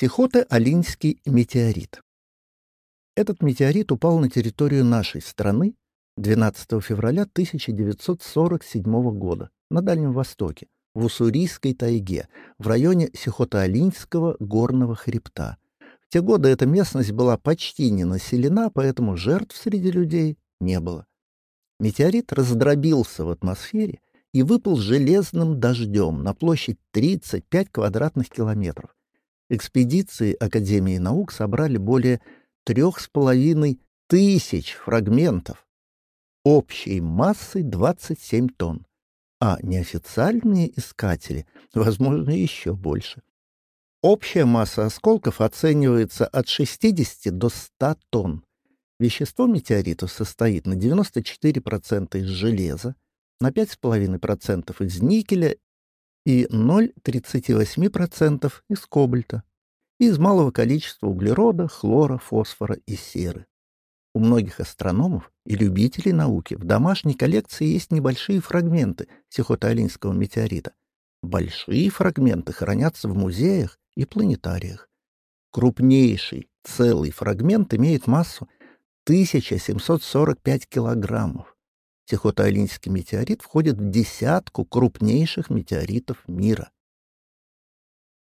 Сихота-Алинский метеорит. Этот метеорит упал на территорию нашей страны 12 февраля 1947 года на Дальнем Востоке, в Уссурийской тайге, в районе Сихота-Алинского горного хребта. В те годы эта местность была почти не населена, поэтому жертв среди людей не было. Метеорит раздробился в атмосфере и выпал железным дождем на площадь 35 квадратных километров. Экспедиции Академии наук собрали более трех с половиной тысяч фрагментов общей массой 27 тонн, а неофициальные искатели, возможно, еще больше. Общая масса осколков оценивается от 60 до 100 тонн. Вещество метеорита состоит на 94% из железа, на 5,5% из никеля и 0,38% из кобальта, и из малого количества углерода, хлора, фосфора и серы. У многих астрономов и любителей науки в домашней коллекции есть небольшие фрагменты Сихоталинского метеорита. Большие фрагменты хранятся в музеях и планетариях. Крупнейший целый фрагмент имеет массу 1745 килограммов. Сихотайлинский метеорит входит в десятку крупнейших метеоритов мира.